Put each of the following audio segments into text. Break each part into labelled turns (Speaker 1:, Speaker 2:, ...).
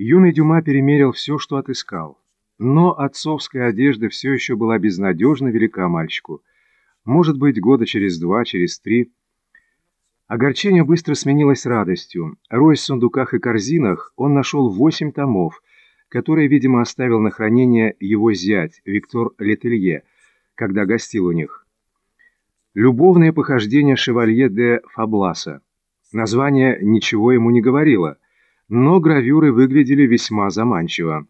Speaker 1: Юный Дюма перемерил все, что отыскал. Но отцовская одежда все еще была безнадежно велика мальчику. Может быть, года через два, через три. Огорчение быстро сменилось радостью. Роясь в сундуках и корзинах, он нашел восемь томов, которые, видимо, оставил на хранение его зять Виктор Летелье, когда гостил у них. «Любовное похождение шевалье де Фабласа». Название ничего ему не говорило – но гравюры выглядели весьма заманчиво.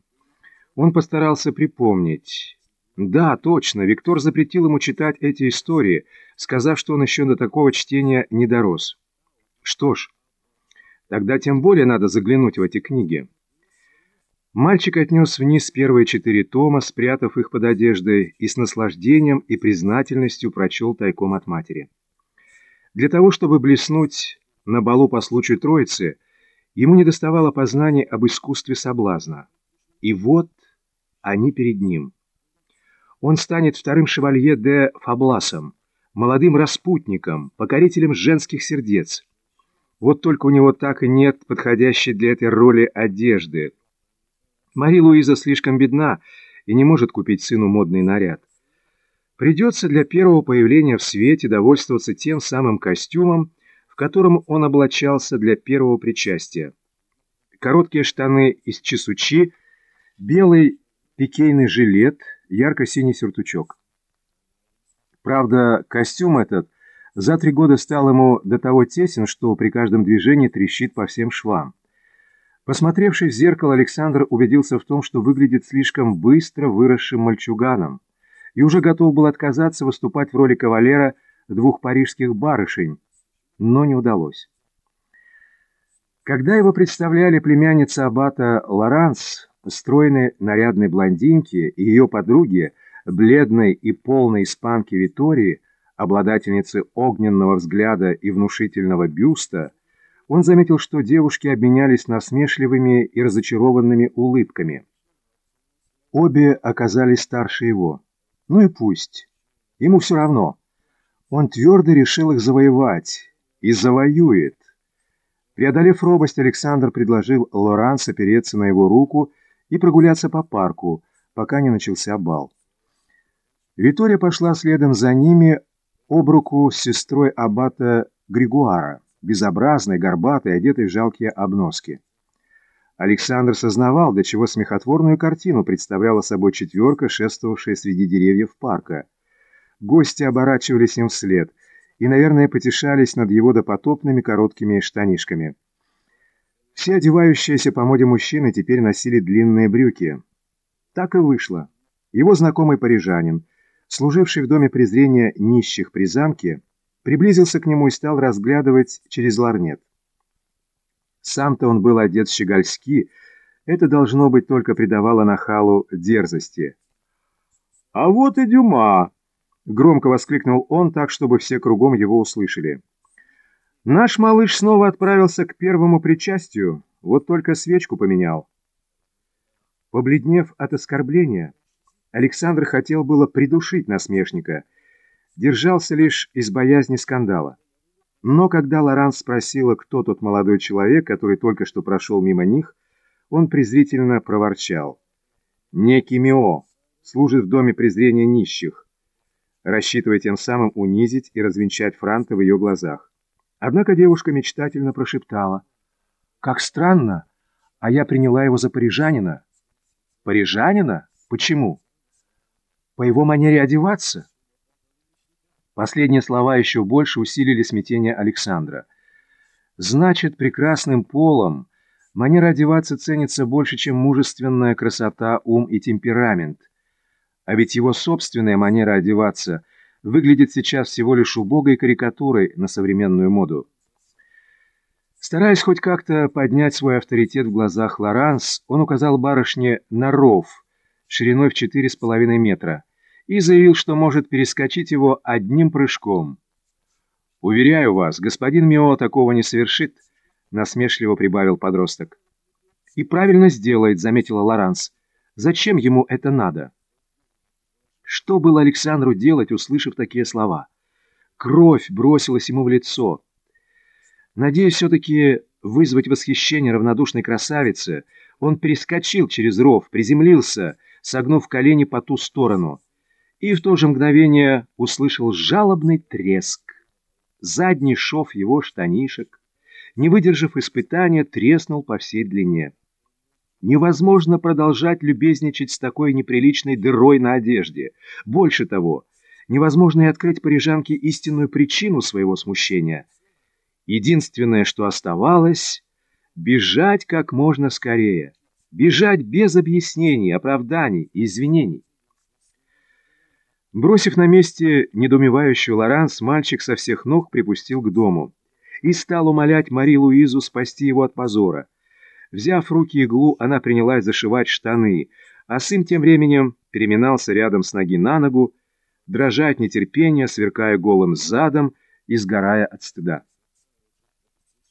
Speaker 1: Он постарался припомнить. Да, точно, Виктор запретил ему читать эти истории, сказав, что он еще до такого чтения не дорос. Что ж, тогда тем более надо заглянуть в эти книги. Мальчик отнес вниз первые четыре тома, спрятав их под одеждой, и с наслаждением и признательностью прочел тайком от матери. Для того, чтобы блеснуть на балу по случаю Троицы, Ему недоставало познаний об искусстве соблазна. И вот они перед ним. Он станет вторым шевалье де Фабласом, молодым распутником, покорителем женских сердец. Вот только у него так и нет подходящей для этой роли одежды. Мари Луиза слишком бедна и не может купить сыну модный наряд. Придется для первого появления в свете довольствоваться тем самым костюмом, котором он облачался для первого причастия. Короткие штаны из чесучи, белый пикейный жилет, ярко-синий сюртучок. Правда, костюм этот за три года стал ему до того тесен, что при каждом движении трещит по всем швам. Посмотревшись в зеркало, Александр убедился в том, что выглядит слишком быстро выросшим мальчуганом, и уже готов был отказаться выступать в роли кавалера двух парижских барышень, но не удалось. Когда его представляли племянница аббата Лоранс, стройной нарядной блондинки, и ее подруги, бледной и полной испанки Витории, обладательницы огненного взгляда и внушительного бюста, он заметил, что девушки обменялись насмешливыми и разочарованными улыбками. Обе оказались старше его. Ну и пусть. Ему все равно. Он твердо решил их завоевать, и завоюет. Преодолев робость, Александр предложил Лоранс опереться на его руку и прогуляться по парку, пока не начался бал. Витория пошла следом за ними об руку с сестрой аббата Григуара, безобразной, горбатой, одетой в жалкие обноски. Александр сознавал, до чего смехотворную картину представляла собой четверка, шествовавшая среди деревьев парка. Гости оборачивались им вслед – и, наверное, потешались над его допотопными короткими штанишками. Все одевающиеся по моде мужчины теперь носили длинные брюки. Так и вышло. Его знакомый парижанин, служивший в доме презрения нищих при замке, приблизился к нему и стал разглядывать через ларнет. Сам-то он был одет щегольски, это, должно быть, только придавало нахалу дерзости. «А вот и Дюма!» Громко воскликнул он так, чтобы все кругом его услышали. Наш малыш снова отправился к первому причастию, вот только свечку поменял. Побледнев от оскорбления, Александр хотел было придушить насмешника, держался лишь из боязни скандала. Но когда Лоран спросила, кто тот молодой человек, который только что прошел мимо них, он презрительно проворчал. «Некий Мио, служит в доме презрения нищих рассчитывая тем самым унизить и развенчать Франта в ее глазах. Однако девушка мечтательно прошептала. «Как странно, а я приняла его за парижанина». «Парижанина? Почему?» «По его манере одеваться». Последние слова еще больше усилили смятение Александра. «Значит, прекрасным полом манера одеваться ценится больше, чем мужественная красота, ум и темперамент». А ведь его собственная манера одеваться выглядит сейчас всего лишь убогой карикатурой на современную моду. Стараясь хоть как-то поднять свой авторитет в глазах Лоранс, он указал барышне на ров шириной в четыре с половиной метра и заявил, что может перескочить его одним прыжком. «Уверяю вас, господин Мио такого не совершит», — насмешливо прибавил подросток. «И правильно сделает», — заметила Лоранс. «Зачем ему это надо?» Что было Александру делать, услышав такие слова? Кровь бросилась ему в лицо. Надеясь все-таки вызвать восхищение равнодушной красавицы, Он перескочил через ров, приземлился, согнув колени по ту сторону, и в то же мгновение услышал жалобный треск. Задний шов его штанишек, не выдержав испытания, треснул по всей длине. Невозможно продолжать любезничать с такой неприличной дырой на одежде. Больше того, невозможно и открыть парижанке истинную причину своего смущения. Единственное, что оставалось — бежать как можно скорее. Бежать без объяснений, оправданий и извинений. Бросив на месте недоумевающую Лоранс, мальчик со всех ног припустил к дому и стал умолять Мари Луизу спасти его от позора. Взяв в руки иглу, она принялась зашивать штаны, а сын тем временем переминался рядом с ноги на ногу, дрожа от нетерпения, сверкая голым задом и сгорая от стыда.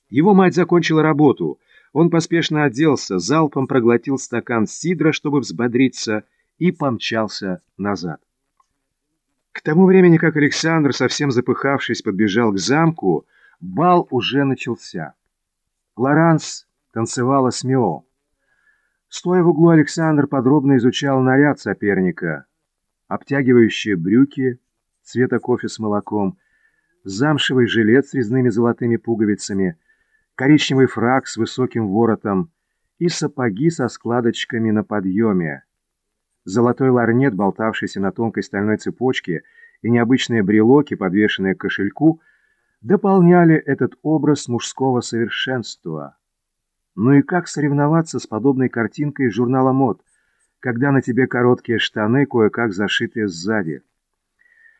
Speaker 1: Его мать закончила работу. Он поспешно оделся, залпом проглотил стакан сидра, чтобы взбодриться, и помчался назад. К тому времени, как Александр, совсем запыхавшись, подбежал к замку, бал уже начался. Лоранс танцевала с Мио. Стоя в углу, Александр подробно изучал наряд соперника. Обтягивающие брюки цвета кофе с молоком, замшевый жилет с резными золотыми пуговицами, коричневый фраг с высоким воротом и сапоги со складочками на подъеме. Золотой ларнет, болтавшийся на тонкой стальной цепочке, и необычные брелоки, подвешенные к кошельку, дополняли этот образ мужского совершенства. Ну и как соревноваться с подобной картинкой журнала мод, когда на тебе короткие штаны, кое-как зашитые сзади?